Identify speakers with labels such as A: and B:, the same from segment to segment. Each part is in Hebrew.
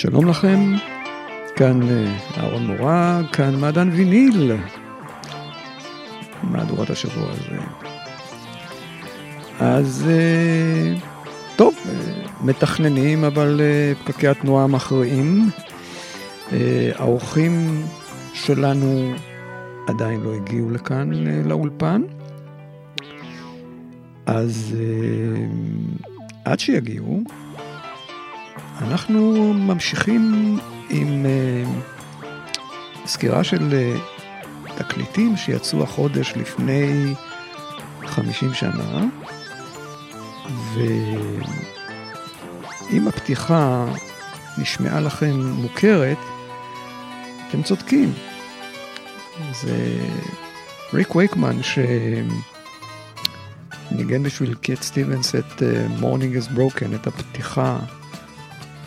A: שלום לכם, כאן אה, אהרון מורג, כאן מעדן ויניל, מהדורת השבוע הזה. אז אה, טוב, אה, מתכננים, אבל פקקי התנועה מכריעים. האורחים שלנו עדיין לא הגיעו לכאן לאולפן, אז עד שיגיעו, אנחנו ממשיכים עם uh, סקירה של uh, תקליטים שיצאו החודש לפני 50 שנה, ואם הפתיחה נשמעה לכם מוכרת, אתם צודקים. זה ריק וייקמן שניגן בשביל קט סטיבנס את Morning Has Broken, את הפתיחה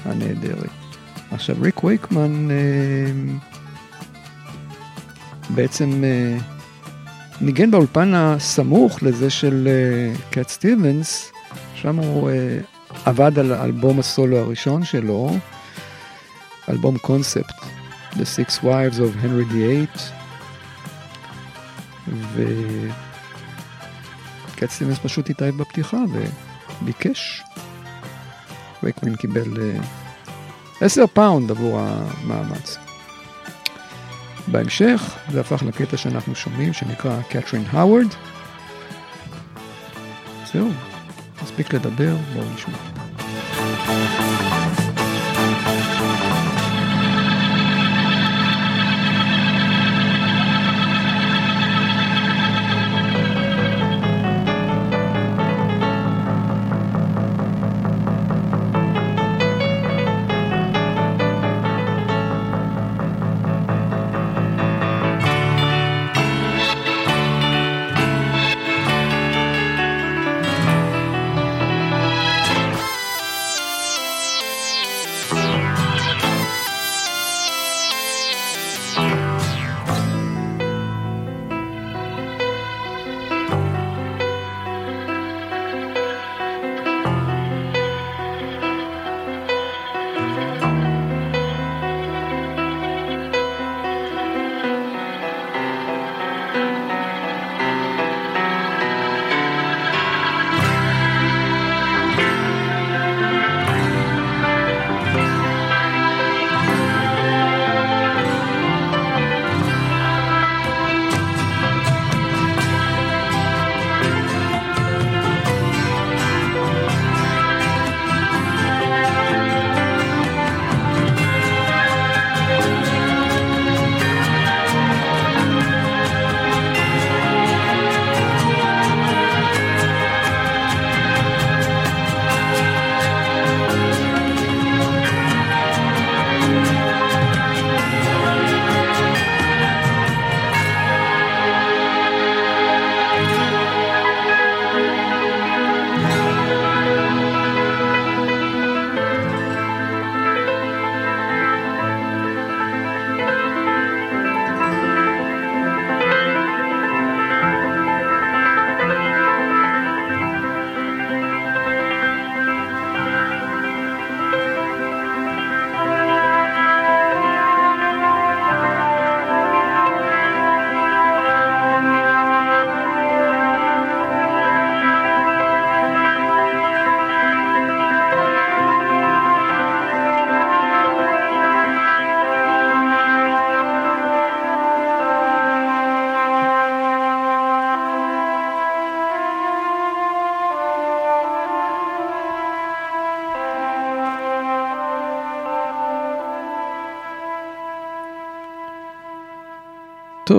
A: הנהדרת. עכשיו, ריק וייקמן אה, בעצם אה, ניגן באולפן הסמוך לזה של אה, קט סטיבנס, שם הוא אה, עבד על אלבום הסולו הראשון שלו, אלבום קונספט, The Six Wives of Henry VIII, וקט סטיבנס פשוט התאהב בפתיחה וביקש. וייקמן קיבל 10 אה, פאונד עבור המאמץ. בהמשך זה הפך לקטע שאנחנו שומעים שנקרא קטרין האוורד. זהו, מספיק לדבר, בואו נשמע.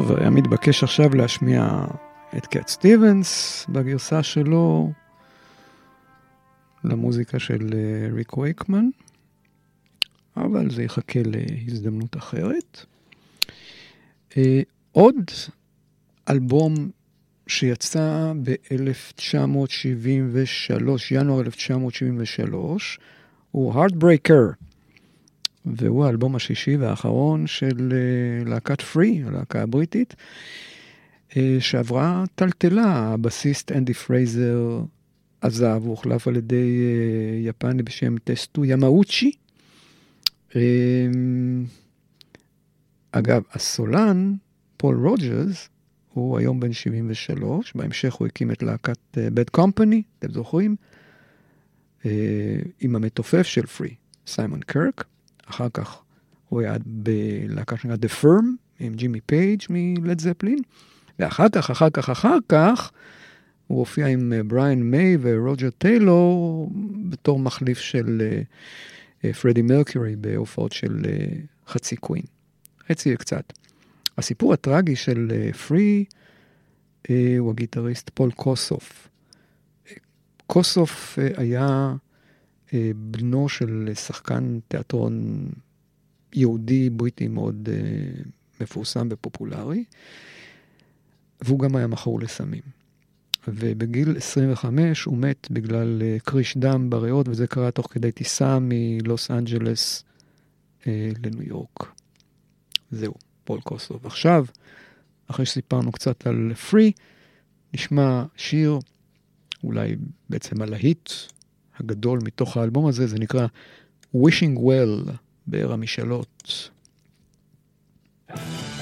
A: טוב, היה מתבקש עכשיו להשמיע את קט סטיבנס בגרסה שלו למוזיקה של אה, ריק וייקמן, אבל זה יחכה להזדמנות אחרת. אה, עוד אלבום שיצא ב-1973, ינואר 1973, הוא Heartbreaker, והוא האלבום השישי והאחרון של אה, להקת Free, הלהקה הבריטית, אה, שעברה טלטלה, הבסיסט אנדי פרייזר עזב, הוא הוחלף על ידי אה, יפני בשם טטסו ימאוצ'י. אגב, הסולן, פול רוג'רס, הוא היום בן 73, בהמשך הוא הקים את להקת Bad Company, אתם זוכרים? עם המתופף של Free, סיימון קירק. אחר כך הוא היה בלהקה שנקרא The Firm, עם ג'ימי פייג' מלד זפלין, ואחר כך, אחר כך, אחר כך, הוא הופיע עם בריאן מיי ורוג'ר טיילור בתור מחליף של פרדי אה, מרקיורי בהופעות של חצי קווין. חצי וקצת. הסיפור הטרגי של Free הוא הגיטריסט פול קוסוף. קוסוף היה אה, בנו של שחקן תיאטרון יהודי בריטי מאוד אה, מפורסם ופופולרי, והוא גם היה מכור לסמים. ובגיל 25 הוא מת בגלל אה, קריש דם בריאות, וזה קרה תוך כדי טיסה מלוס אנג'לס אה, לניו יורק. זהו, פול קוסוב. עכשיו, אחרי שסיפרנו קצת על פרי, נשמע שיר, אולי בעצם הלהיט הגדול מתוך האלבום הזה, זה נקרא Wishing Well בער המשאלות. Oh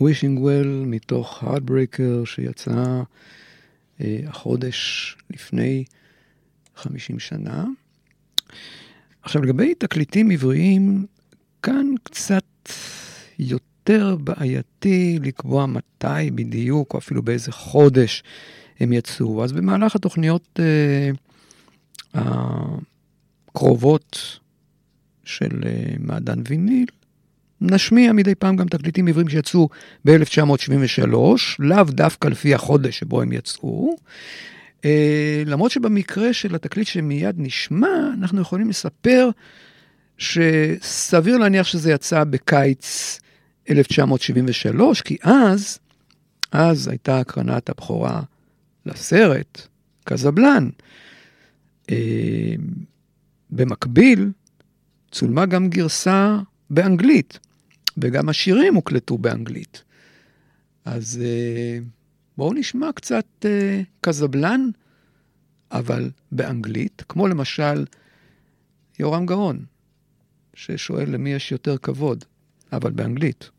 A: Wishing Well מתוך Heartbreaker שיצא אה, החודש לפני 50 שנה. עכשיו לגבי תקליטים עבריים, כאן קצת יותר בעייתי לקבוע מתי בדיוק, או אפילו באיזה חודש הם יצאו. אז במהלך התוכניות אה, הקרובות של אה, מעדן ויניל, נשמיע מדי פעם גם תקליטים עבריים שיצאו ב-1973, לאו דווקא לפי החודש שבו הם יצאו. אה, למרות שבמקרה של התקליט שמיד נשמע, אנחנו יכולים לספר שסביר להניח שזה יצא בקיץ 1973, כי אז, אז הייתה הקרנת הבכורה לסרט, קזבלן. אה, במקביל, צולמה גם גרסה באנגלית, וגם השירים הוקלטו באנגלית. אז אה, בואו נשמע קצת אה, קזבלן, אבל באנגלית, כמו למשל יורם גאון, ששואל למי יש יותר כבוד, אבל באנגלית.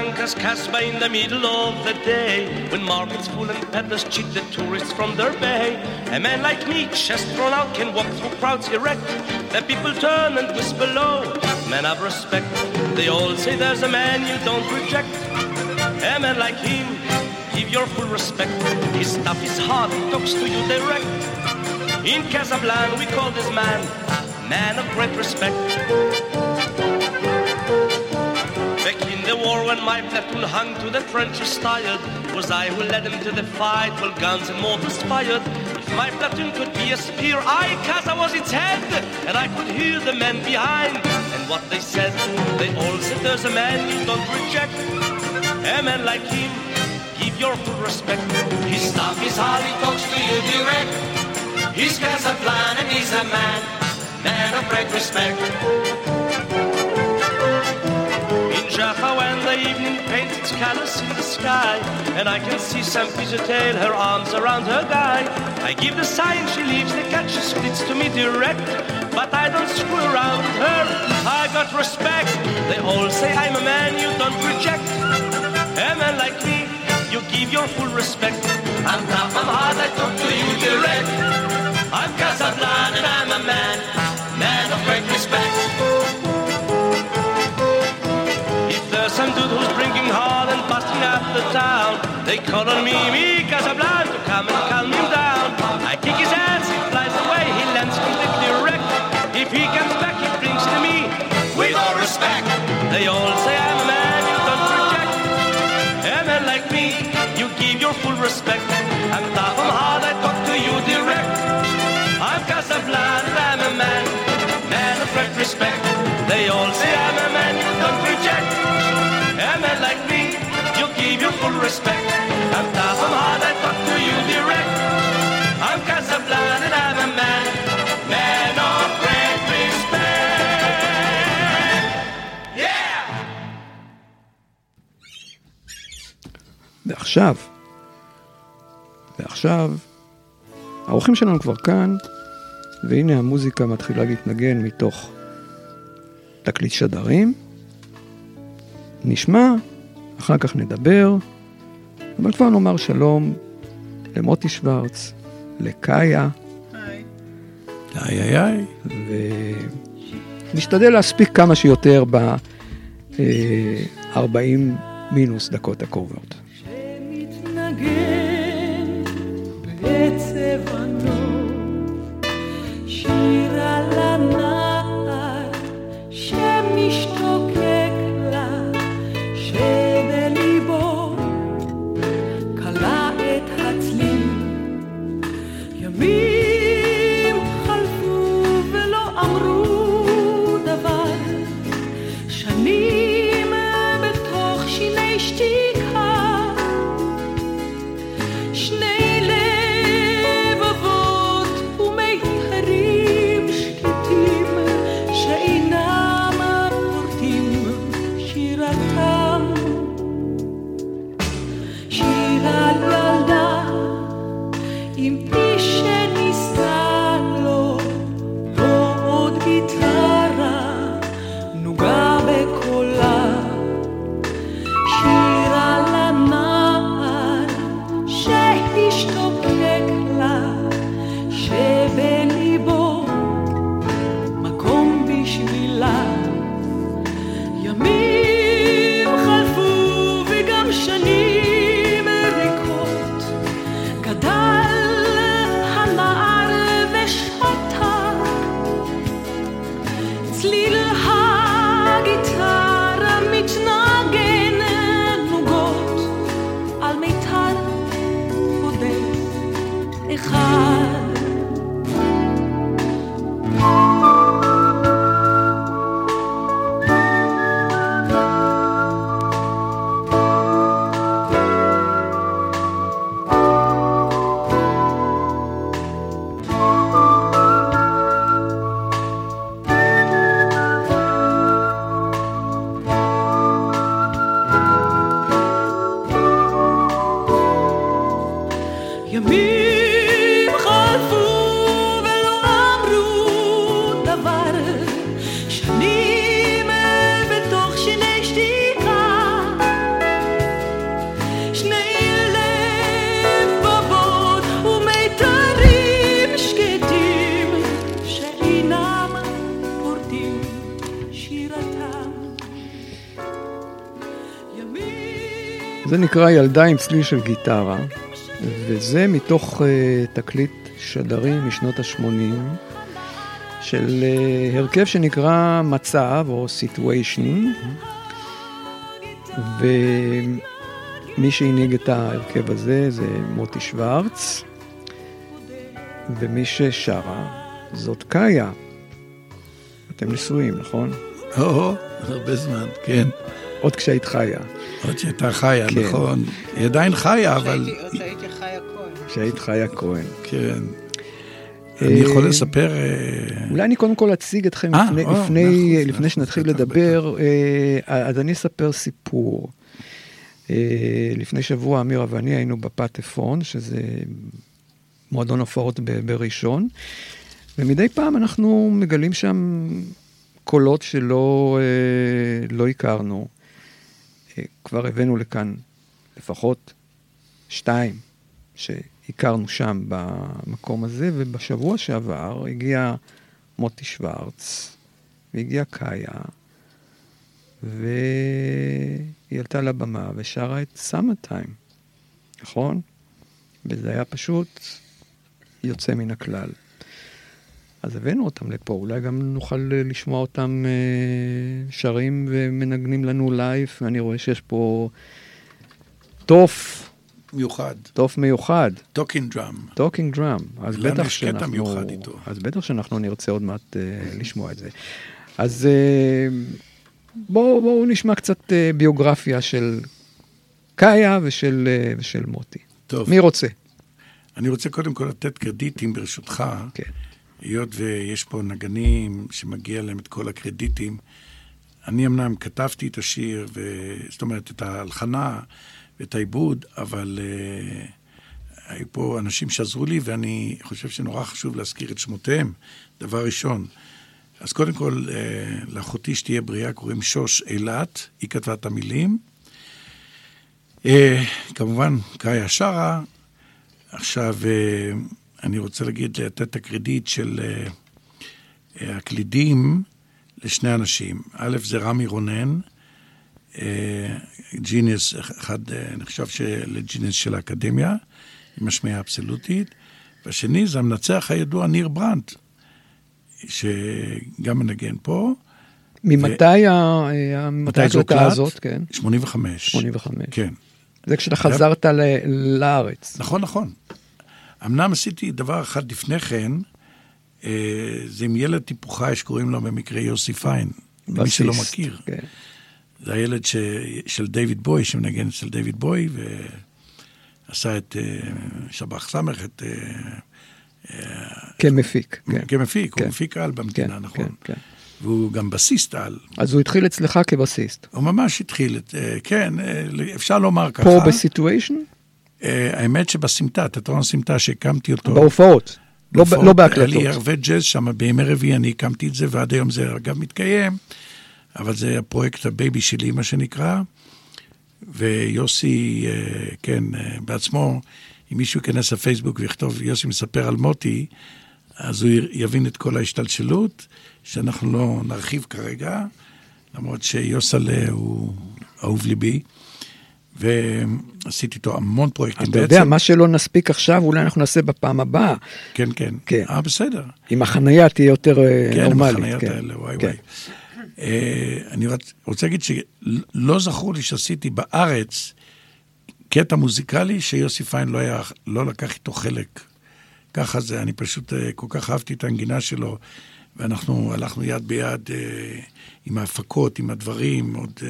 B: Casablanca's Casbah in the middle of the day When markets full and peddlers cheat the tourists from their bay. A man like me, chest thrown out, can walk through crowds erect. The people turn and whisper low, men of respect. They all say there's a man you don't reject. A man like him, give your full respect. His stuff is hard, he talks to you direct. In Casablanca we call this man, man of great respect when my platoon hung to the trenches tired. Was I who led them to the fight while guns and mortars fired? If my platoon could be a spear, I, Casa was its head, and I could hear the men behind. And what they said, they all said there's a man you don't reject. A man like him, give your full respect. His stuff is hard, he talks to you direct. He's got a plan and he's a man, man of great respect. When the evening paints its colors in the sky And I can see Sam tail, her arms around her guy I give the sign, she leaves the catch, she splits to me direct But I don't screw around with her, I got respect. They all say I'm a man you don't reject. A man like me, you give your full respect. I'm tough, I'm hard, I talk to you direct call on me, Casablanca, to come and calm him down. I kick his ass, he flies away, he lands completely wrecked. If he comes back, he brings to me, with all respect. They all say I'm a man you don't reject. A man like me, you give your full respect. I'm tough, I'm hard, I talk to you direct. I'm Casablanca, I'm a man, man of great respect. They all say I'm a man you don't reject. A man like me, you give your full respect.
A: ועכשיו, ועכשיו, האורחים שלנו כבר כאן, והנה המוזיקה מתחילה להתנגן מתוך תקליט שדרים. נשמע, אחר כך נדבר, אבל כבר נאמר שלום למוטי שוורץ, לקאיה.
C: היי. היי היי.
A: ונשתדל להספיק כמה שיותר ב-40 אה, מינוס דקות הקרובות. ימים חלפו ולא אמרו דבר, שנים בתוך שיני שתיקה, שני לבבות ומיתרים שקטים, שאינם פורטים שירתם.
D: ימים
A: זה נקרא ילדה עם צליל של גיטרה, וזה מתוך uh, תקליט שדרים משנות ה-80 של uh, הרכב שנקרא מצב או סיטואשן, ומי שהנהיג את ההרכב הזה זה מוטי שוורץ, ומי ששרה זאת קאיה. אתם נשואים, נכון?
C: או, הרבה זמן, כן.
A: עוד כשהיית חיה.
C: עוד שהייתה חיה,
A: כן.
C: נכון. היא עדיין חיה, אבל...
E: עוד שהייתי
A: כשהיית חיה כהן.
C: כן. אני יכול לספר... אה,
A: אולי אני קודם כל אציג אתכם
C: אה,
A: לפני,
C: או,
A: לפני,
C: אחוז,
A: לפני
C: מאה
A: שנתחיל לדבר, אה, אז אני אספר סיפור. אה, לפני שבוע אמירה ואני היינו בפטפון, שזה מועדון הופעות בראשון, ומדי פעם אנחנו מגלים שם קולות שלא אה, לא הכרנו. אה, כבר הבאנו לכאן לפחות שתיים שהכרנו שם במקום הזה, ובשבוע שעבר הגיע מוטי שוורץ, והגיעה קאיה, והיא עלתה לבמה ושרה את סאמר טיים, נכון? וזה היה פשוט יוצא מן הכלל. אז הבאנו אותם לפה, אולי גם נוכל אה, לשמוע אותם אה, שרים ומנגנים לנו לייב, ואני רואה שיש פה תוף,
C: מיוחד.
A: תוף מיוחד,
C: טוקינג דראם.
A: טוקינג דראם. אז
C: לנו
A: בטח
C: יש קטע
A: שאנחנו...
C: מיוחד איתו.
A: אז בטח שאנחנו נרצה עוד מעט אה, לשמוע את זה. אז אה, בואו בוא נשמע קצת אה, ביוגרפיה של קאיה ושל, אה, ושל מוטי.
C: טוב.
A: מי רוצה?
C: אני רוצה קודם כל לתת קרדיטים ברשותך.
A: כן.
C: היות ויש פה נגנים שמגיע להם את כל הקרדיטים. אני אמנם כתבתי את השיר, ו... זאת אומרת, את ההלחנה ואת העיבוד, אבל uh, היו פה אנשים שעזרו לי, ואני חושב שנורא חשוב להזכיר את שמותיהם, דבר ראשון. אז קודם כל, uh, לאחותי שתהיה בריאה קוראים שוש אילת, היא כתבה את המילים. Uh, כמובן, קאיה שרה. עכשיו, uh, אני רוצה להגיד, לתת את הקרדיט של uh, הקלידים לשני אנשים. א', זה רמי רונן, genius, אחד uh, נחשב ל genius של האקדמיה, עם השמיעה האבסולוטית, והשני זה המנצח הידוע ניר ברנט, שגם מנגן פה.
A: ממתי מתי ההקלטה הזאת? כן.
C: 85.
A: 85.
C: כן.
A: זה כשאתה חזרת ל- לארץ.
C: נכון, נכון. אמנם עשיתי דבר אחד לפני כן, אה, זה עם ילד טיפוחי שקוראים לו במקרה יוסי פיין. למי שלא מכיר.
A: כן.
C: זה הילד ש... של דיוויד בוי, שמנגן אצל דיוויד בוי, ועשה את אה, שבח סמך, את... אה,
A: כמפיק. כן.
C: כמפיק,
A: כן.
C: הוא מפיק על במדינה,
A: כן,
C: נכון.
A: כן, כן.
C: והוא גם בסיסט על.
A: אז הוא התחיל אצלך כבסיסט.
C: הוא ממש התחיל את... אה, כן, אה, אפשר לומר ככה.
A: פה בסיטואשן?
C: אה, האמת שבסמטה, תיאטרון הסמטה שהקמתי אותו.
A: בהופעות. לא לא
C: היה לי
A: בהקלטות.
C: ערבי ג'אז שם בימי רביעי, אני הקמתי את זה, ועד היום זה אגב מתקיים, אבל זה הפרויקט הבייבי שלי, מה שנקרא. ויוסי, אה, כן, אה, בעצמו, אם מישהו ייכנס לפייסבוק ויכתוב, יוסי מספר על מוטי, אז הוא יבין את כל ההשתלשלות, שאנחנו לא נרחיב כרגע, למרות שיוסלה הוא אהוב ליבי. ועשיתי איתו המון פרויקטים.
A: אתה יודע, מה שלא נספיק עכשיו, אולי אנחנו נעשה בפעם הבאה.
C: כן, כן.
A: כן.
C: אה, בסדר.
A: אם החנייה תהיה יותר אה,
C: כן, עם
A: נורמלית.
C: החניות
A: כן.
C: האלה, וואי
A: כן.
C: וואי. אה, אני רוצ- רוצה להגיד שלא זכור לי שעשיתי בארץ קטע מוזיקלי שיוסי פיין לא, היה, לא לקח איתו חלק. ככה זה, אני פשוט אה, כל כך אהבתי את הנגינה שלו, ואנחנו הלכנו יד ביד אה, עם ההפקות, עם הדברים, עוד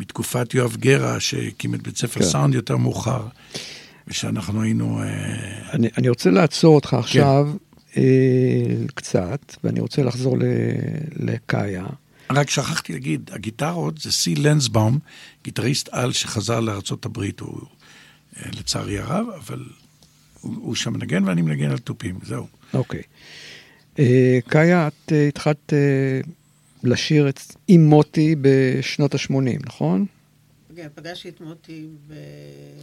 C: מתקופת יואב גרה, שהקים את בית ספר
A: כן.
C: סאונד יותר מאוחר, ושאנחנו היינו...
A: אני, אני רוצה לעצור אותך
C: כן.
A: עכשיו אה, קצת, ואני רוצה לחזור לקאיה.
C: רק שכחתי להגיד, הגיטרות זה סי לנסבאום, גיטריסט על שחזר לארה"ב, הוא אה, לצערי הרב, אבל הוא, הוא שם מנגן ואני מנגן על תופים, זהו.
A: אוקיי. אה, קאיה, את אה, התחלת אה, לשיר את- עם מוטי בשנות ה-80, נכון?
E: כן, פגשתי את מוטי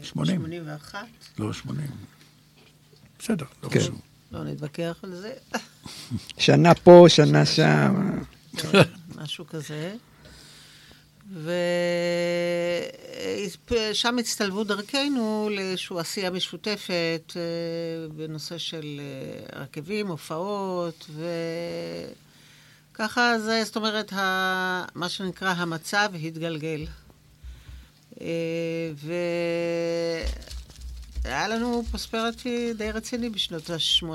C: שמונים.
E: ב-81.
C: לא 80. בסדר, לא
A: כן.
C: חשוב.
E: לא נתווכח על זה,
A: שנה פה, שנה שם.
E: משהו כזה. ושם הצטלבו דרכנו לאיזושהי עשייה משותפת אה, בנושא של אה, הרכבים, הופעות, וככה זה, זאת אומרת, ה- מה שנקרא המצב התגלגל. אה, והיה לנו פרוספרטי די רציני בשנות ה-80,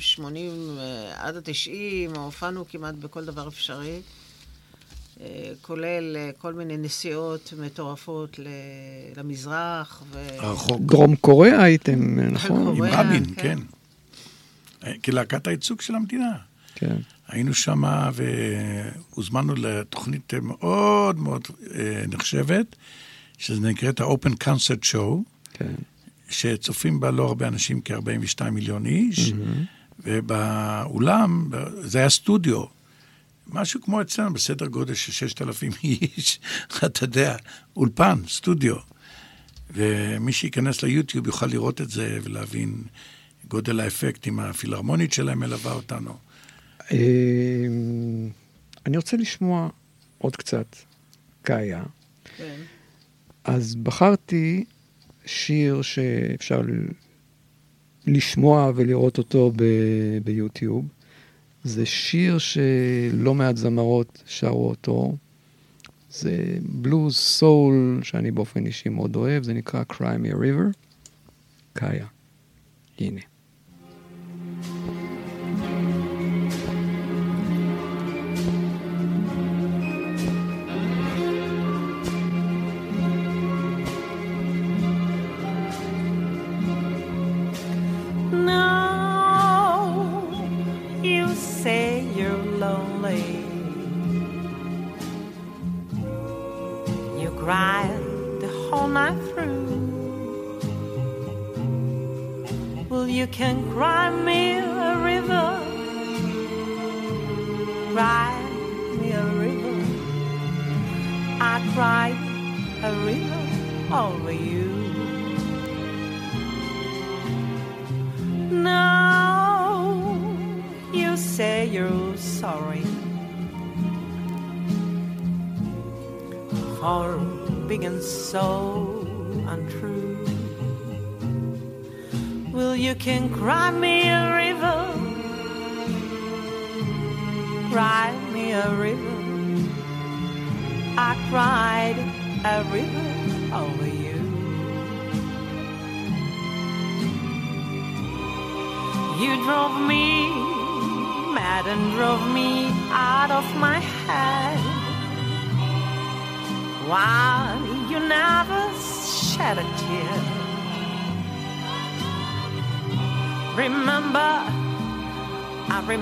E: 80 אה, עד ה-90, הופענו כמעט בכל דבר אפשרי. אה, כולל אה, כל מיני נסיעות מטורפות ל- למזרח. ו...
C: הרחוק.
A: דרום קוריאה הייתם, נכון?
C: עם
E: קוריאה,
C: רבין,
E: כן.
C: כן. אה, כלהקת הייצוג של המדינה.
A: כן.
C: היינו שם והוזמנו לתוכנית מאוד מאוד אה, נחשבת, שזה נקראת ה-Open Concert Show,
A: כן.
C: שצופים בה לא הרבה אנשים, כ-42 מיליון איש, ובאולם, זה היה סטודיו, משהו כמו אצלנו, בסדר גודל של 6,000 איש, אתה יודע, אולפן, סטודיו. ומי שייכנס ליוטיוב יוכל לראות את זה ולהבין גודל האפקט עם הפילהרמונית שלהם מלווה אותנו.
A: אה, אני רוצה לשמוע עוד קצת קאיה.
E: כן.
A: אז בחרתי שיר שאפשר לשמוע ולראות אותו ביוטיוב. זה שיר שלא מעט זמרות שרו אותו. זה בלוז סול שאני באופן אישי מאוד אוהב, זה נקרא Cry Me a River. קאיה. הנה.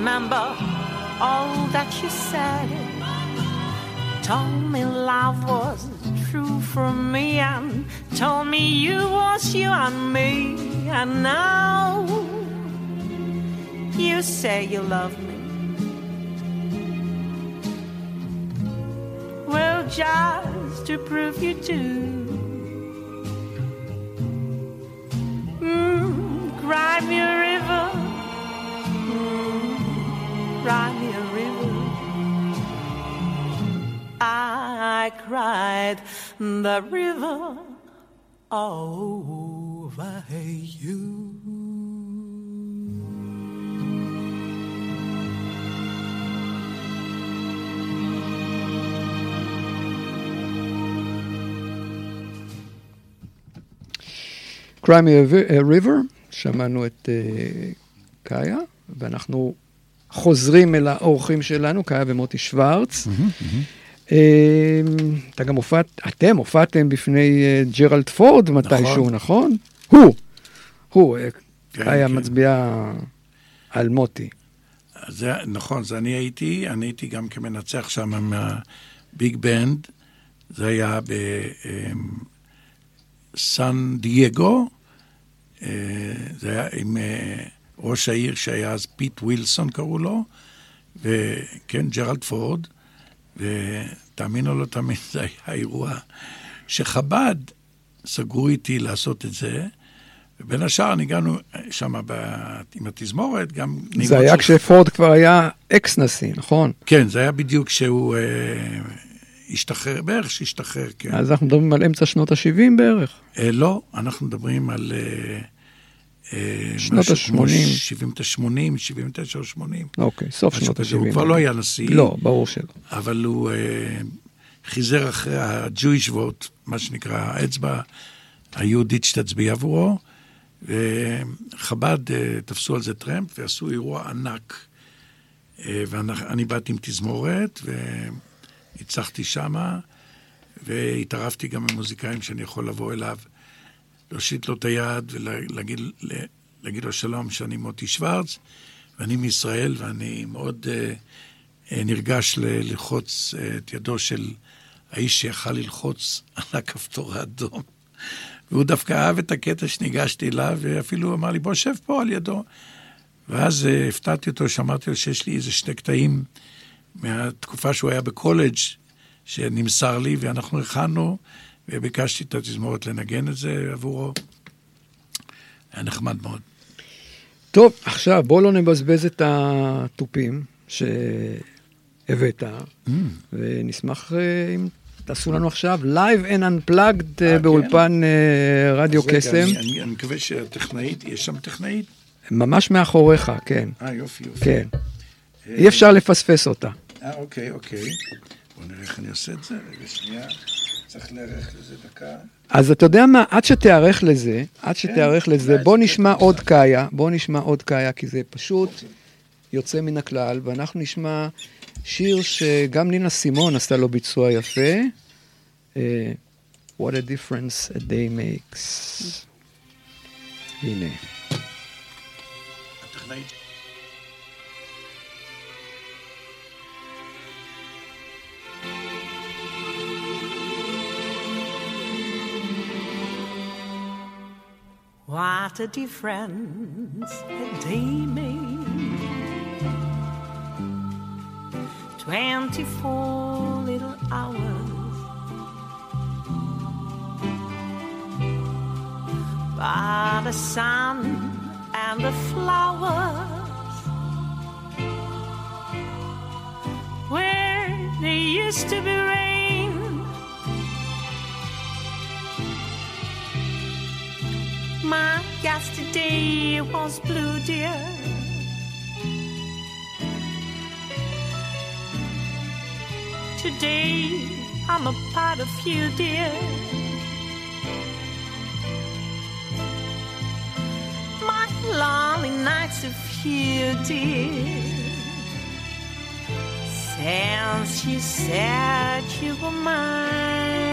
D: Remember all that you said. Told me love was true for me and told me you was you and me. And now you say you love me. Well, just to prove you do. Mm, cry me I cried the river over you.
A: Cry Me a River, שמענו את uh, קאיה, ואנחנו חוזרים אל האורחים שלנו, קאיה ומוטי שוורץ. אה, אתה גם הופעת, אתם הופעתם בפני אה, ג'רלד פורד מתישהו, נכון? הוא, הוא, אה,
C: כן, כן.
A: מצביע על מוטי.
C: זה, נכון, זה אני הייתי, אני הייתי גם כמנצח שם עם הביג בנד, זה היה בסן דייגו, אה, זה היה עם ראש העיר שהיה אז פיט ווילסון קראו לו, וכן, ג'רלד פורד, ותאמין או לא תאמין, זה היה אירוע שחב"ד סגרו איתי לעשות את זה. ובין השאר ניגענו שם ב- עם התזמורת, גם...
A: זה היה
C: של-
A: כשפורד כבר היה אקס נשיא, נכון?
C: כן, זה היה בדיוק כשהוא אה, השתחרר, בערך שהשתחרר, כן.
A: אז אנחנו מדברים על אמצע שנות ה-70 בערך.
C: אה, לא, אנחנו מדברים על... אה, אה,
A: שנות
C: משהו כמו
A: ה-80.
C: 70 80, 79 או 80.
A: אוקיי, סוף שנות
C: כזה. הוא
A: ה-70.
C: כבר לא היה נשיא.
A: לא, ברור שלא.
C: אבל הוא אה, חיזר אחרי ה-Jewish vote, מה שנקרא, האצבע היהודית שתצביע עבורו, וחב"ד אה, תפסו על זה טרמפ ועשו אירוע ענק. אה, ואני באתי עם תזמורת, והצלחתי שמה, והתערבתי גם עם מוזיקאים שאני יכול לבוא אליו, להושיט לו את היד ולהגיד להגיד לו שלום, שאני מוטי שוורץ, ואני מישראל, ואני מאוד אה, נרגש ללחוץ אה, את ידו של האיש שיכל ללחוץ על הכפתור האדום. והוא דווקא אהב את הקטע שניגשתי אליו, ואפילו אמר לי, בוא שב פה על ידו. ואז אה, הפתעתי אותו, שאמרתי לו שיש לי איזה שני קטעים מהתקופה שהוא היה בקולג' שנמסר לי, ואנחנו הכנו, וביקשתי את התזמורת לנגן את זה עבורו. היה נחמד מאוד.
A: טוב, עכשיו בואו לא נבזבז את התופים שהבאת, ונשמח אה, אם תעשו לנו עכשיו Live and Unplugged אה,
C: אה,
A: באולפן אה, רדיו
C: אז רגע,
A: קסם,
C: אני, אני, אני מקווה שהטכנאית, יש שם טכנאית?
A: ממש מאחוריך, כן,
C: אה, יופי, יופי.
A: כן. אי אפשר לפספס אותה.
C: אה, אוקיי, אוקיי. בוא נראה איך אני עושה את זה. רגע, שנייה. צריך להיערך לזה דקה.
A: אז אתה יודע מה, עד שתיערך לזה, עד שתיערך
C: כן,
A: לזה,
C: אולי
A: בוא נשמע. עוד קאיה, בוא נשמע עוד קאיה, כי זה פשוט יוצא מן הכלל, ואנחנו נשמע שיר שגם נינה סימון עשתה לו ביצוע יפה. אה, What a difference a day makes. הנה.
C: הטכנאית.
D: What a difference a day made. Twenty-four little hours. By the sun and the flowers. Where they used to be rain. My yesterday was blue, dear. Today I'm a part of you, dear. My lonely nights of you, dear. Since you said you were mine.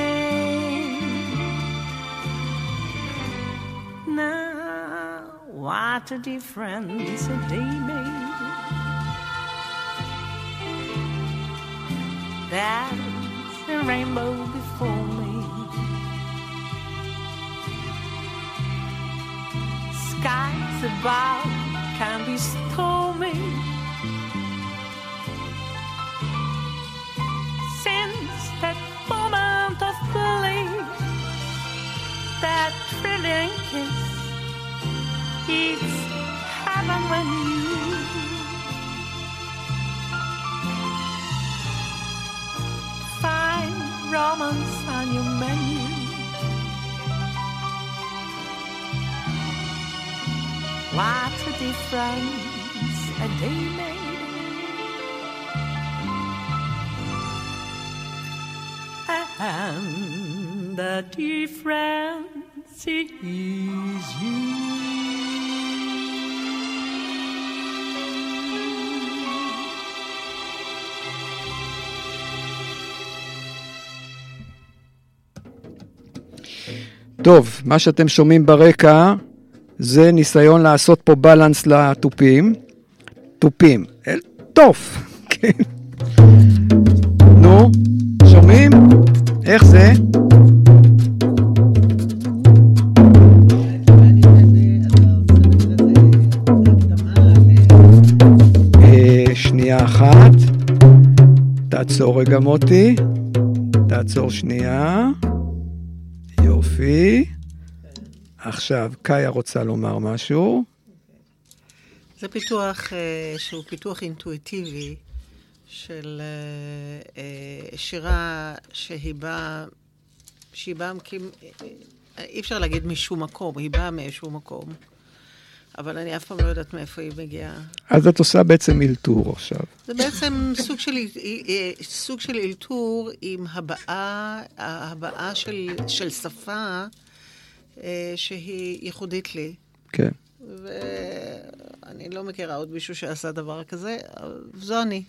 D: What a difference a day made. There's a rainbow before me. Skies above can be stormy. A difference a day made. And the difference is you.
A: טוב, מה שאתם שומעים ברקע זה ניסיון לעשות פה בלנס לתופים. תופים. טוף. כן. נו, שומעים? איך זה? אה, שנייה אחת. תעצור רגע מוטי. תעצור שנייה. יופי. עכשיו, קאיה רוצה לומר משהו.
E: זה פיתוח אה, שהוא פיתוח אינטואיטיבי של אה, אה, שירה שהיא באה, שהיא באה, אה, אי אפשר להגיד משום מקום, היא באה מאיזשהו מקום, אבל אני אף פעם לא יודעת מאיפה היא מגיעה.
A: אז את עושה בעצם אלתור עכשיו.
E: זה בעצם סוג של, סוג של אלתור עם הבעה, הבעה של, של שפה שהיא ייחודית לי.
A: כן.
E: ואני לא מכירה עוד מישהו שעשה דבר כזה, אבל זו אני.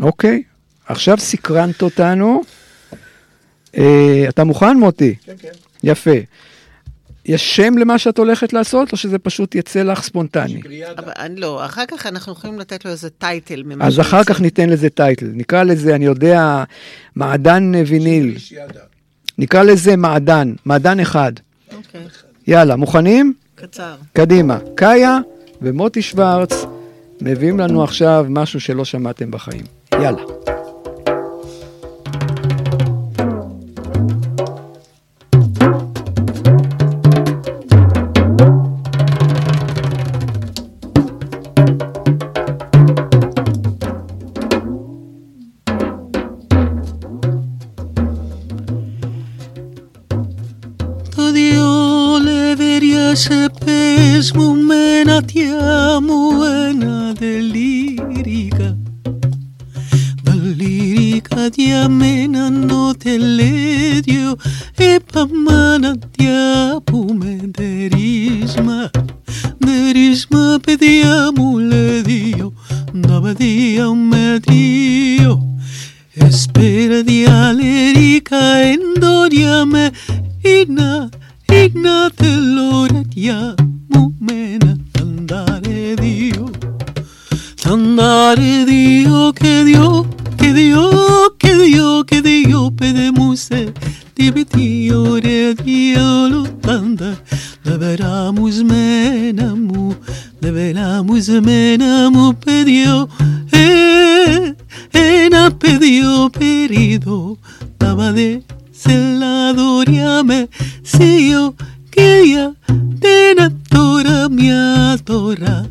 A: אוקיי, עכשיו סקרנת אותנו. אה, אתה מוכן, מוטי?
C: כן, כן.
A: יפה. יש שם למה שאת הולכת לעשות, או שזה פשוט יצא לך ספונטני?
E: אבל אני לא, אחר כך אנחנו יכולים לתת לו איזה טייטל
A: אז אחר
E: שנמצא.
A: כך ניתן לזה טייטל. נקרא לזה, אני יודע, מעדן ויניל. נקרא לזה מעדן, מעדן אחד.
E: אוקיי,
A: יאללה, מוכנים?
E: קצר.
A: קדימה. קאיה ומוטי שוורץ מביאים לנו עכשיו משהו שלא שמעתם בחיים. יאללה.
F: Andare Dio che Dio, che Dio, che Dio, che Dio pedemuse, Dio re Dio l'Olanda, leveramus menamu, leveramus menamu pedio, e, e na pedio perido, tabade celadoriame, si yo, que ya, de natura mi adora,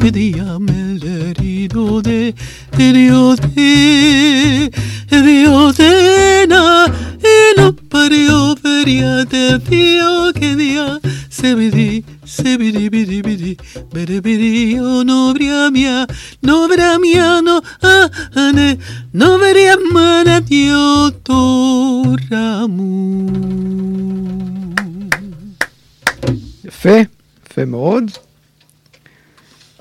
F: pedíame el herido de de Dios de de Dios de na Y no parió feria de Dios que día Se vidi, se vidi, vidi, vidi Bidi, vidi, oh, no bria mia No bria mia, no ah, ah, ne No veria mana Dio toramu
A: יפה, יפה מאוד.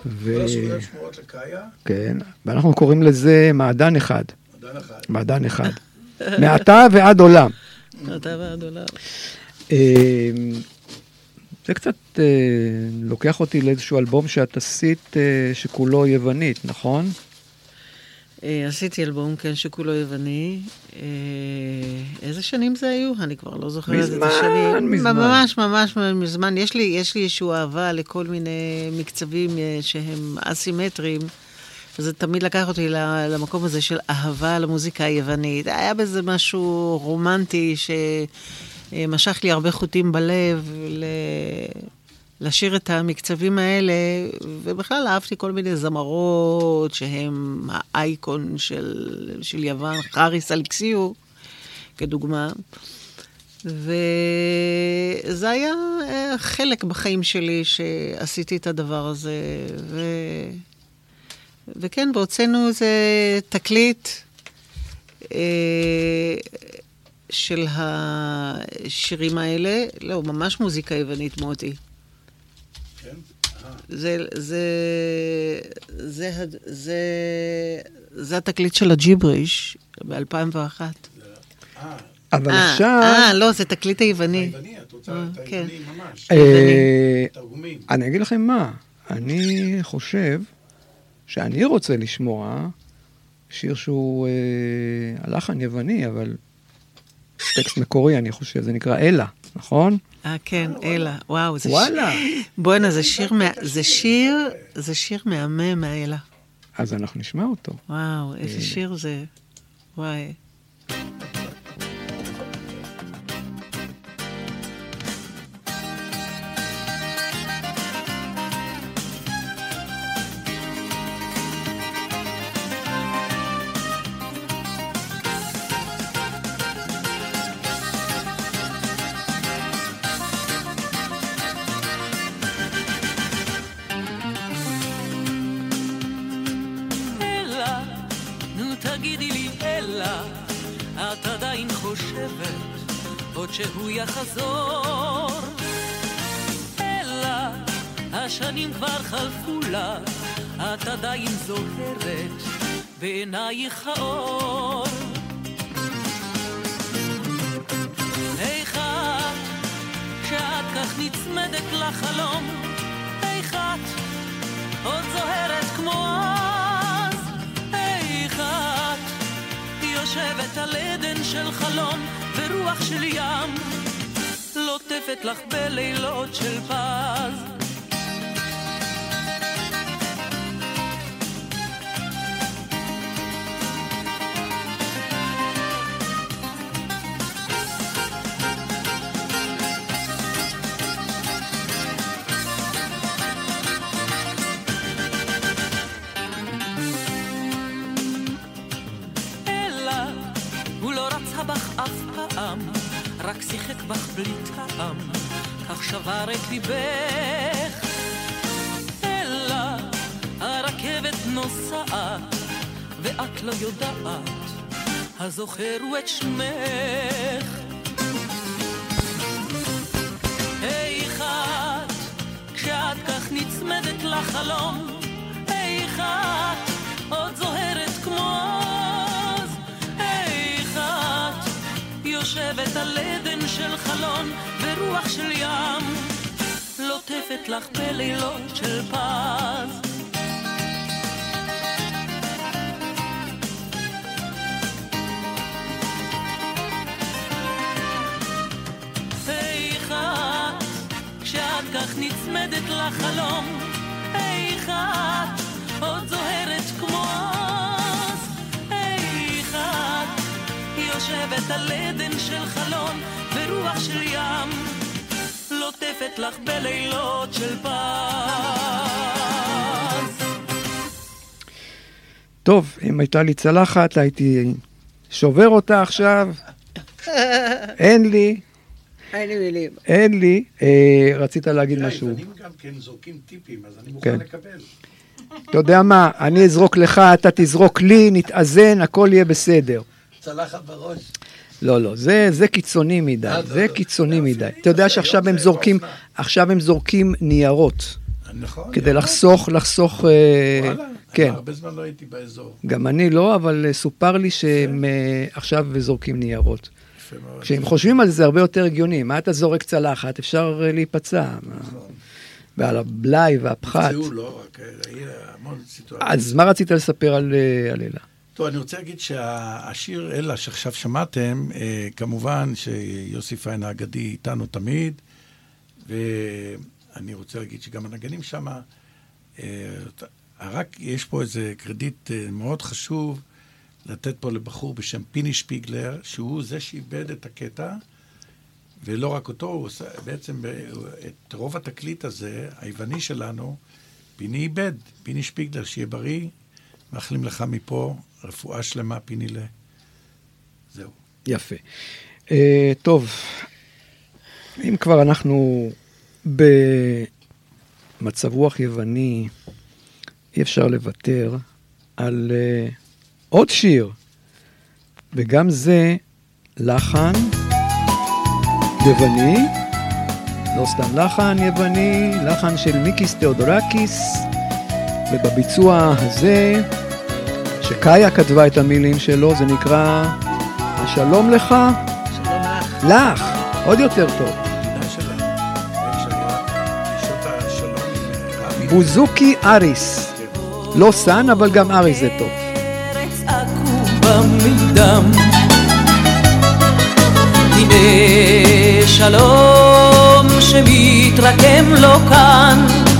A: ו...
C: כל הזכויות שמורות לקאיה,
A: כן, ואנחנו קוראים לזה מעדן אחד.
C: עדיין אחד.
A: מעדן אחד. מעתה ועד עולם.
E: אתה ועד עולם.
A: אה, זה קצת אה, לוקח אותי לאיזשהו אלבום שאת עשית אה, שכולו יוונית, נכון?
E: אה, עשיתי אלבום, כן, שכולו יווני. אה, איזה שנים זה היו? אני כבר לא זוכרת את
A: מזמן,
E: השנים.
A: מזמן.
E: ממש, ממש מזמן. יש לי, יש לי איזושהי אהבה לכל מיני מקצבים אה, שהם אסימטריים. וזה תמיד לקח אותי למקום הזה של אהבה למוזיקה היוונית. היה בזה משהו רומנטי שמשך לי הרבה חוטים בלב ל... לשיר את המקצבים האלה, ובכלל אהבתי כל מיני זמרות שהם האייקון של, של יוון, חריס אלכסיו, כדוגמה. וזה היה אה, חלק בחיים שלי שעשיתי את הדבר הזה. ו... וכן, והוצאנו איזה תקליט אה, של השירים האלה. לא, ממש מוזיקה יוונית, מוטי. זה, זה, זה, זה, זה, זה התקליט של הג'יבריש ב-2001.
A: אבל
E: אה,
A: עכשיו...
E: אה, לא, זה תקליט היווני.
C: היווני, את רוצה
E: אה,
C: את
E: כן.
C: היווני ממש.
A: אה,
C: תרגומים.
A: אני אגיד לכם מה, אני חושב שאני רוצה לשמוע שיר שהוא אה, הלחן יווני, אבל טקסט מקורי, אני חושב, זה נקרא אלה, נכון?
E: אה, כן, אלה. וואו, זה
A: וואלה.
E: שיר... בואנה, זה שיר. זה שיר, זה שיר מהמם, האלה.
A: אז אנחנו נשמע אותו.
E: וואו, איזה
A: הנה.
E: שיר זה. וואי.
D: השנים כבר חלפו לה, את עדיין זוהרת בעינייך האור. איך את, כשאת כך נצמדת לחלום, איך את עוד זוהרת כמו אז, איך את יושבת על עדן של חלום ורוח של ים, לוטפת לך בלילות של פז. ליבך. אלא הרכבת נוסעת, ואת לא יודעת, הזוכר הוא את שמך. איך את, כשאת כך נצמדת לחלום, איך את עוד זוהרת כמו אז, איך את יושבת על עדן של חלון לוטפת לך בלילות של פז. איך את, כשאת כך נצמדת לחלום, איך את עוד זוהרת כמו אז, איך את יושבת על עדן של חלון ורוח של ים, לוטפת לך בלילות של פז.
A: טוב, אם הייתה לי צלחת, הייתי שובר אותה עכשיו. אין לי,
E: אין לי מילים.
A: אין לי. אה, רצית להגיד
C: תראה,
A: משהו.
C: העיתונים גם כן זורקים טיפים, אז אני מוכן
A: כן.
C: לקבל.
A: אתה יודע מה, אני אזרוק לך, אתה תזרוק לי, נתאזן, הכל יהיה בסדר.
C: צלחת בראש.
A: לא, לא, זה, זה קיצוני מדי,
C: אה,
A: זה
C: לא,
A: קיצוני
C: לא,
A: מדי. אתה יודע שעכשיו הם
C: זה
A: זורקים. עכשיו הם זורקים ניירות,
C: נכון.
A: כדי. לחסוך, לחסוך, אה,
C: וואלה,
A: כן.
C: הרבה זמן לא הייתי באזור.
A: גם אני לא, אבל אה, סופר לי שהם אה, עכשיו זורקים ניירות. כשהם חושבים על זה הרבה יותר הגיוני, מה אתה זורק צלחת? אפשר אה, להיפצע. מה- ועל הבלאי והפחת.
C: נפצעו לא רק, המון סיטואציות.
A: אז מה רצית לספר אה, על אלה?
C: טוב, אני רוצה להגיד שהשיר אלה שעכשיו שמעתם, אה, כמובן שיוסי פיין האגדי איתנו תמיד, ואני רוצה להגיד שגם הנגנים שם, אה, רק יש פה איזה קרדיט אה, מאוד חשוב לתת פה לבחור בשם פיני שפיגלר, שהוא זה שאיבד את הקטע, ולא רק אותו, הוא עושה, בעצם את רוב התקליט הזה, היווני שלנו, פיני איבד, פיני שפיגלר, שיהיה בריא, מאחלים לך מפה רפואה שלמה, פיני ל... זהו.
A: יפה. אה, טוב, אם כבר אנחנו במצב רוח יווני, אי אפשר לוותר על אה, עוד שיר, וגם זה לחן יווני, לא סתם לחן יווני, לחן של מיקיס תאודורקיס, ובביצוע הזה, שקאיה כתבה את המילים שלו, זה נקרא השלום לך,
E: שלום לך.
A: לך, עוד יותר טוב. בוזוקי אריס. לא סאן, אבל גם אריס זה טוב.
D: שלום שמתרקם לו כאן.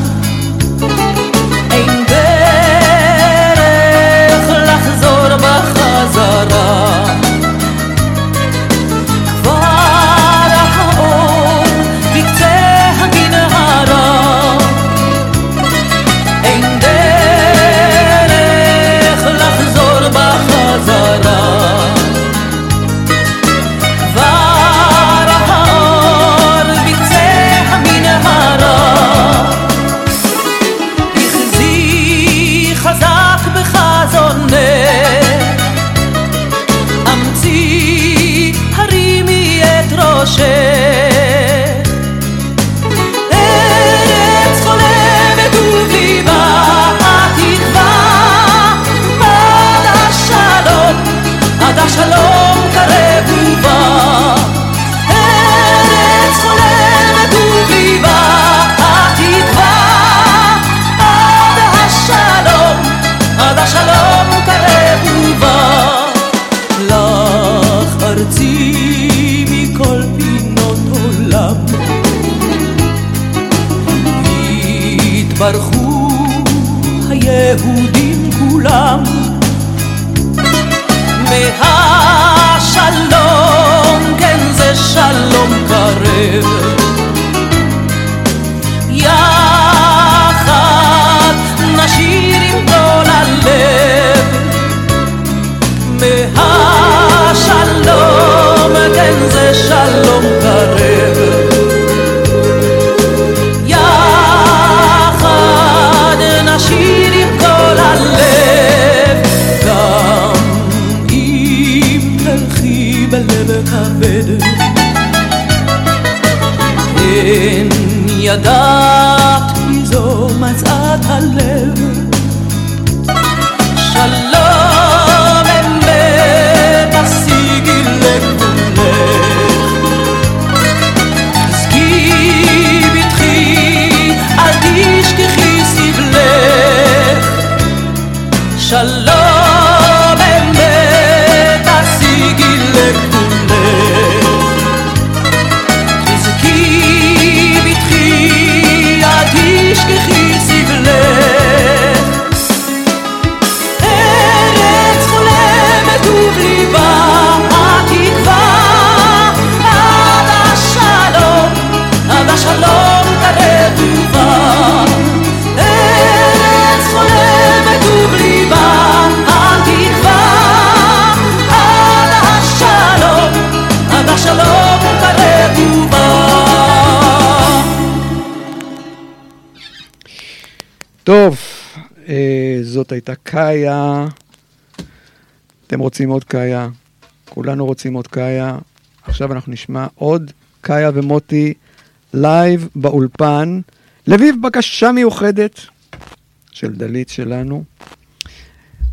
A: זאת הייתה קאיה. אתם רוצים עוד קאיה, כולנו רוצים עוד קאיה. עכשיו אנחנו נשמע עוד קאיה ומוטי live באולפן. לבקשה מיוחדת של דלית שלנו.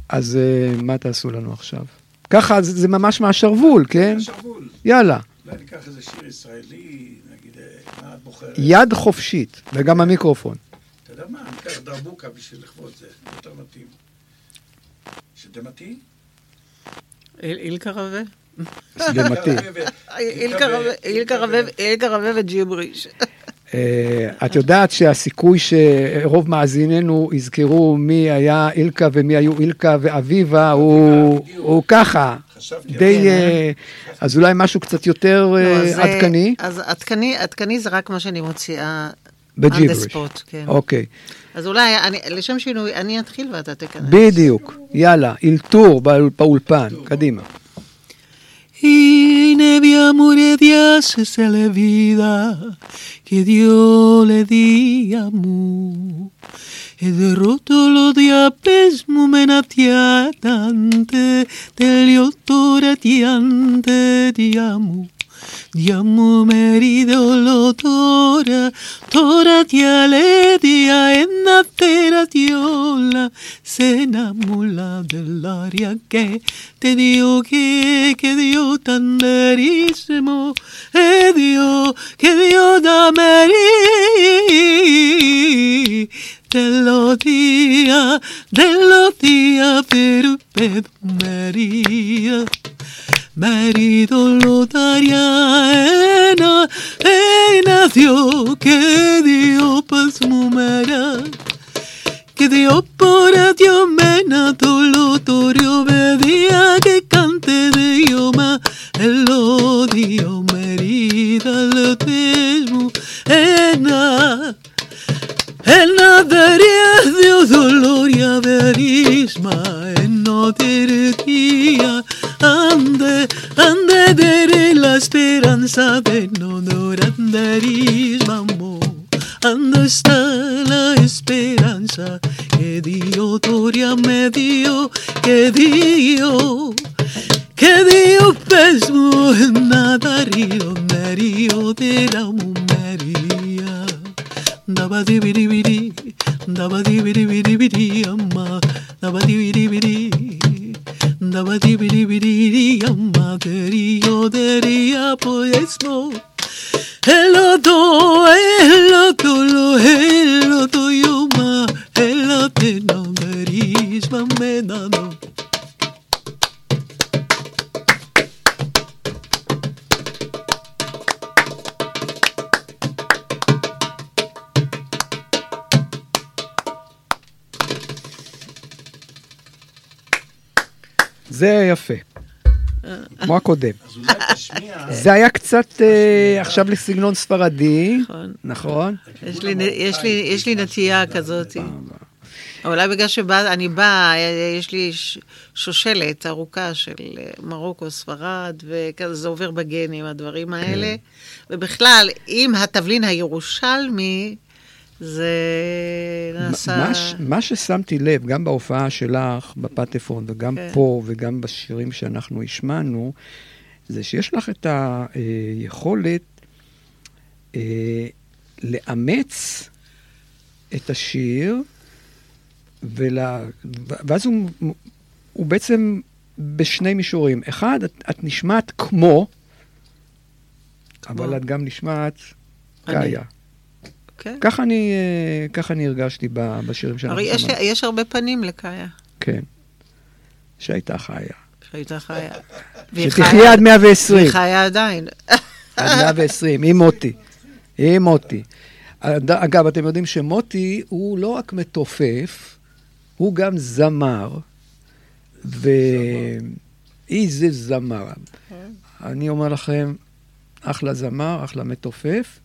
A: אז אה, מה תעשו לנו עכשיו? ככה, זה, זה ממש מהשרוול, כן?
C: שרוול.
A: יאללה,
C: אולי ניקח איזה שיר ישראלי, נגיד, אה, מה את בוחרת?
A: יד חופשית, וגם המיקרופון.
C: יודע מה, ניקח דרבוקה בשביל לכבוד זה, יותר מתאים. שזה מתאים?
E: אילקה רבה?
A: זה מתאים.
E: אילקה רבה וג'יבריש.
A: אה, את יודעת שהסיכוי שרוב מאזיננו יזכרו מי היה אילקה ומי היו אילקה ואביבה הוא ככה, די... אה, אז אולי משהו קצת יותר
E: לא, אז, אה,
A: עדכני,
E: אז עדכני זה רק מה שאני מוציאה
A: בג'יבריש.
E: על הספוט, כן.
A: אוקיי.
E: אז אולי, אני, לשם שינוי, אני אתחיל ואתה תיכנס.
A: בדיוק. יאללה, אלתור באולפן. קדימה.
F: הנה מי אמור ידיעס אסל לוידה, כדיו לדי אדרותו לא דיאפס מומנתיה טנטה, תליותו די אמור. Llamo marido lo tora, tora tia le dia en la tiola, se enamula del aria que te dio que, que dio tan derísimo, e dio, que dio da meri, de lo tia, de lo tia, pero. Marido lo daría ena, ena que Dios pasmumera, que Dios por Dios mena dolotorio vedía que cante de idioma, el odio merida lo tesmo, ena. En la vería Dios doloria verisma, en no diría, ande, ande dere la esperanza de no doranderisma, amor. Ande está la esperanza que Dios doria me dio, que dio, que dio pesmo en nada río, me río de la María. Daba di bidi bidi, daba di bidi bidi bidi amma, daba di bidi bidi, Daba dibidi bididi yamma kerio deria. Hello to, hello to lo, hello to yuma, hello to no merisma menano.
A: זה יפה. כמו הקודם. זה היה קצת אה, עכשיו לסגנון ספרדי,
E: נכון.
A: נכון?
E: יש לי, יש, לי, יש לי נטייה כזאת. אולי בגלל שאני באה, יש לי שושלת ארוכה של אה, מרוקו, ספרד, וכזה זה עובר בגנים, הדברים האלה. ובכלל, עם התבלין הירושלמי, זה נעשה...
A: מה, מה ששמתי לב, גם בהופעה שלך בפטפון, וגם
E: כן.
A: פה, וגם בשירים שאנחנו השמענו, זה שיש לך את היכולת אה, לאמץ את השיר, ולה, ואז הוא, הוא בעצם בשני מישורים. אחד, את, את נשמעת כמו, אבל את גם נשמעת. קאיה.
E: כן.
A: ככה אני, אה, ככה אני הרגשתי בשירים שאנחנו
E: הרי יש. יש הרבה פנים לקאיה,
A: כן. שהייתה חיה.
E: שהייתה חיה.
A: שתחיה
E: חיה-
A: עד 120.
E: והיא חיה עדיין.
A: עד 120, עם מוטי. עם מוטי. אגב, אתם יודעים שמוטי הוא לא רק מתופף, הוא גם זמר. ואיזה זמר. אני אומר לכם, אחלה זמר, אחלה מתופף.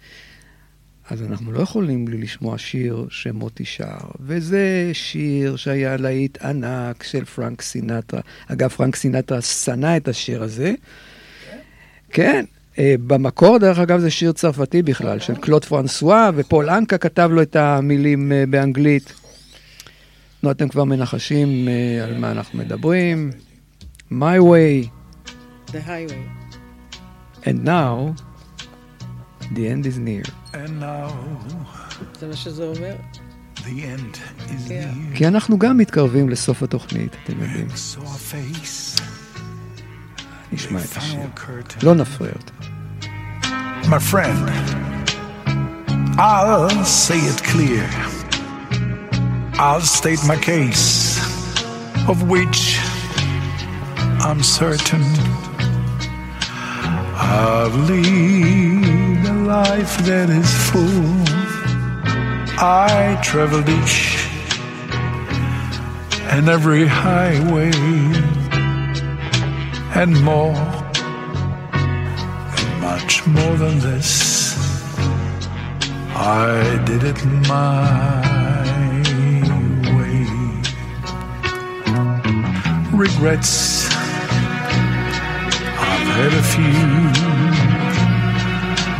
A: אז אנחנו לא יכולים בלי לשמוע שיר שמוטי שר, וזה שיר שהיה להיט ענק של פרנק סינטרה. אגב, פרנק סינטרה שנא את השיר הזה. כן, אה, במקור, דרך אגב, זה שיר צרפתי בכלל, של קלוד פרנסואה, ופול אנקה כתב לו את המילים אה, באנגלית. נו, אתם כבר מנחשים אה, על מה אנחנו מדברים. My way,
E: The highway.
A: and now, the end is near.
G: And now
E: זה מה שזה אומר.
G: the end is
E: כן.
G: near.
A: כי אנחנו גם מתקרבים לסוף התוכנית, אתם יודעים.
G: A face,
A: נשמע את השיר. לא נפריע אותו.
G: My friend, I'll say it clear. I'll state my case, of which I'm certain. I've lived a life that is full. I traveled each and every highway and more and much more than this. I did it my way. Regrets, I've had a few,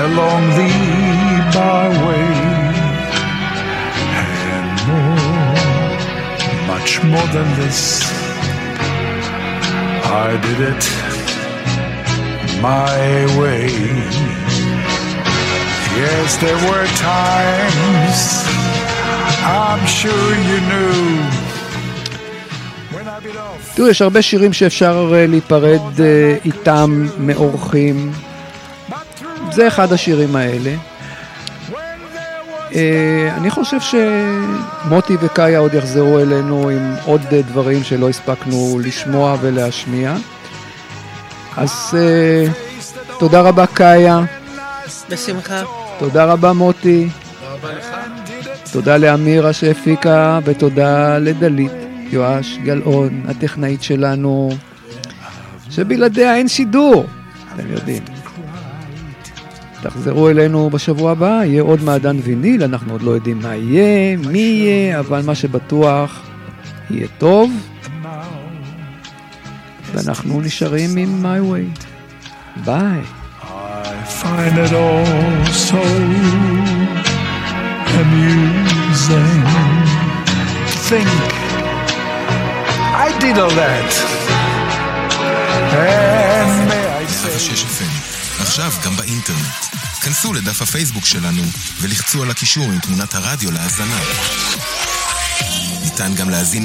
G: along the byway, and more, much more than this, I did it my way. Yes, there were times I'm sure you knew.
A: תראו, יש הרבה שירים שאפשר אה, להיפרד אה, איתם מאורחים. זה אחד השירים האלה. אה, אני חושב שמוטי וקאיה עוד יחזרו אלינו עם עוד אה, דברים שלא הספקנו לשמוע ולהשמיע. אז אה, תודה רבה קאיה,
E: בשמחה.
A: תודה רבה מוטי. תודה לאמירה שהפיקה, ותודה לדלית יואש גלאון, הטכנאית שלנו, שבלעדיה אין שידור, אתם יודעים. תחזרו אלינו בשבוע הבא, יהיה עוד מעדן ויניל, אנחנו עוד לא יודעים מה יהיה, מי יהיה, אבל מה שבטוח, יהיה טוב, ואנחנו נשארים עם My Way. ביי.
G: I find it all so amusing to think I did all that. And may I say.
H: 106 FM, עכשיו גם באינטרנט. כנסו לדף הפייסבוק שלנו ולחצו על הקישור עם תמונת הרדיו להאזנה. ניתן גם להזין